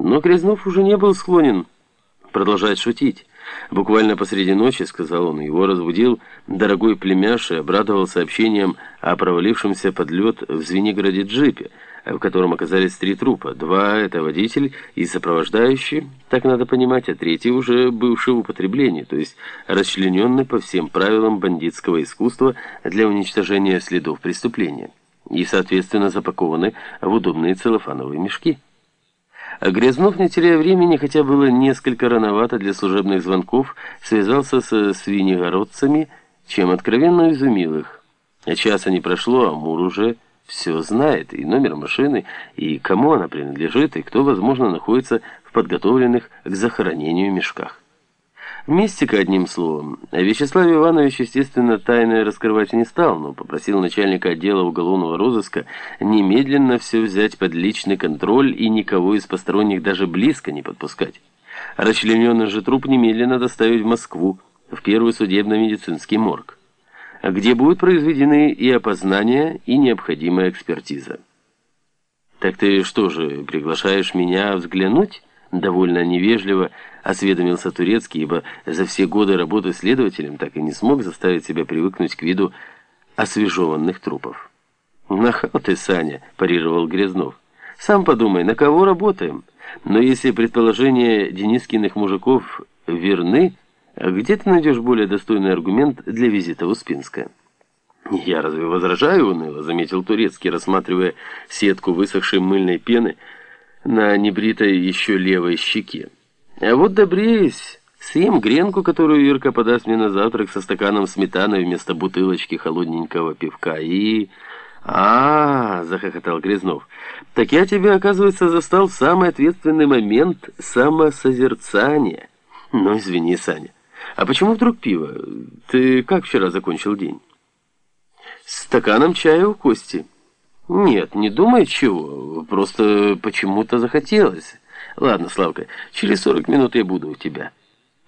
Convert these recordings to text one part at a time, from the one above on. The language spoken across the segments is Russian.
Но Грязнов уже не был склонен продолжать шутить. Буквально посреди ночи, сказал он, его разбудил дорогой племяш и обрадовал сообщением о провалившемся под лед в Звенигороде джипе, в котором оказались три трупа. Два — это водитель и сопровождающий, так надо понимать, а третий уже бывший в употреблении, то есть расчлененный по всем правилам бандитского искусства для уничтожения следов преступления и, соответственно, запакованы в удобные целлофановые мешки. А Грязнов, не теряя времени, хотя было несколько рановато для служебных звонков, связался со свинегородцами, чем откровенно изумил их. А часа не прошло, а Мур уже все знает, и номер машины, и кому она принадлежит, и кто, возможно, находится в подготовленных к захоронению мешках. Мистика, одним словом. Вячеслав Иванович, естественно, тайны раскрывать не стал, но попросил начальника отдела уголовного розыска немедленно все взять под личный контроль и никого из посторонних даже близко не подпускать. Расчлененный же труп немедленно доставить в Москву, в первый судебно-медицинский морг, где будут произведены и опознания, и необходимая экспертиза. «Так ты что же, приглашаешь меня взглянуть?» Довольно невежливо осведомился Турецкий, ибо за все годы работы следователем так и не смог заставить себя привыкнуть к виду освежеванных трупов. «Нахал ты, Саня!» – парировал Грязнов. «Сам подумай, на кого работаем? Но если предположения Денискиных мужиков верны, где ты найдешь более достойный аргумент для визита в Успенское?» «Я разве возражаю уныло?» – заметил Турецкий, рассматривая сетку высохшей мыльной пены – на небритой еще левой щеке. А вот добреюсь, съем гренку, которую Ирка подаст мне на завтрак со стаканом сметаны вместо бутылочки холодненького пивка и... а, -а, -а захохотал Грязнов. «Так я тебя, оказывается, застал самый ответственный момент самосозерцания. Ну, извини, Саня. А почему вдруг пиво? Ты как вчера закончил день?» «Стаканом чая у Кости». «Нет, не думай чего, просто почему-то захотелось. Ладно, Славка, через 40 минут я буду у тебя».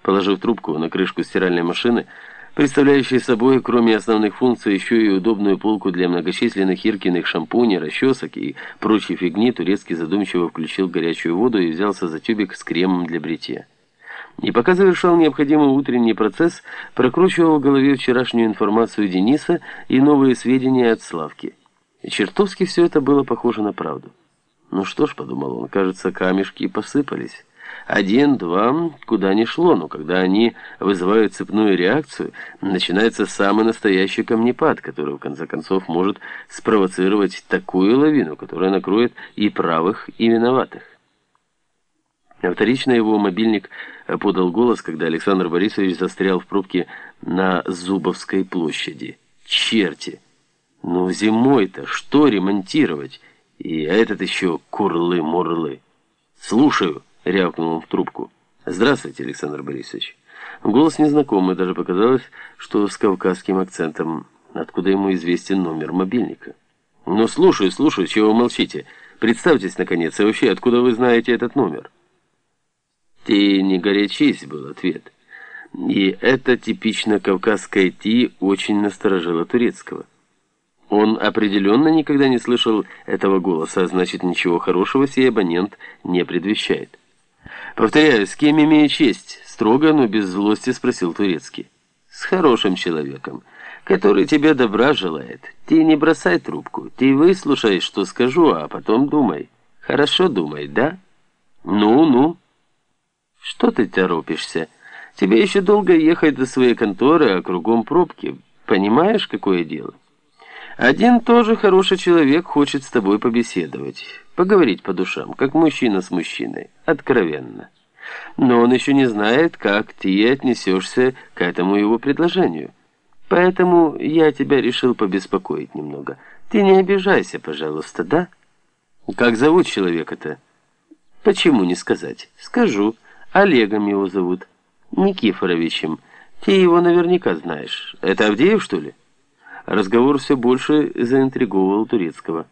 Положив трубку на крышку стиральной машины, представляющей собой, кроме основных функций, еще и удобную полку для многочисленных Иркиных шампуней, расчесок и прочей фигни, Турецкий задумчиво включил горячую воду и взялся за тюбик с кремом для бритья. И пока завершал необходимый утренний процесс, прокручивал в голове вчерашнюю информацию Дениса и новые сведения от Славки. Чертовски все это было похоже на правду. Ну что ж, подумал он, кажется, камешки посыпались. Один, два, куда ни шло, но когда они вызывают цепную реакцию, начинается самый настоящий камнепад, который в конце концов может спровоцировать такую лавину, которая накроет и правых, и виноватых. Вторично его мобильник подал голос, когда Александр Борисович застрял в пробке на Зубовской площади. «Черти!» Ну, зимой-то что ремонтировать? И этот еще курлы-мурлы. Слушаю, рявкнул он в трубку. Здравствуйте, Александр Борисович. Голос незнакомый, даже показалось, что с кавказским акцентом. Откуда ему известен номер мобильника? Ну, слушаю, слушаю, чего вы молчите? Представьтесь, наконец, и вообще, откуда вы знаете этот номер? Ты не горячись, был ответ. И это типично кавказское «ти» очень насторожило турецкого. Он определенно никогда не слышал этого голоса, а значит, ничего хорошего сей абонент не предвещает. «Повторяю, с кем имею честь?» — строго, но без злости спросил Турецкий. «С хорошим человеком, который тебе добра желает. Ты не бросай трубку, ты выслушай, что скажу, а потом думай. Хорошо думай, да? Ну-ну. Что ты торопишься? Тебе еще долго ехать до своей конторы, а кругом пробки. Понимаешь, какое дело?» Один тоже хороший человек хочет с тобой побеседовать, поговорить по душам, как мужчина с мужчиной, откровенно. Но он еще не знает, как ты отнесешься к этому его предложению. Поэтому я тебя решил побеспокоить немного. Ты не обижайся, пожалуйста, да? Как зовут человека-то? Почему не сказать? Скажу. Олегом его зовут. Никифоровичем. Ты его наверняка знаешь. Это Авдеев, что ли? Разговор все больше заинтриговывал Турецкого.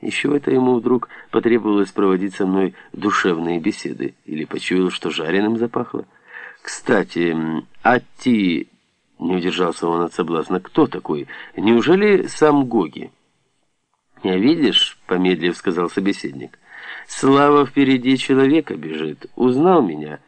Еще это ему вдруг потребовалось проводить со мной душевные беседы. Или почуял, что жареным запахло. Кстати, Атти... Не удержался он от соблазна. Кто такой? Неужели сам Гоги? «Я видишь, — помедлив сказал собеседник, — Слава впереди человека бежит. Узнал меня?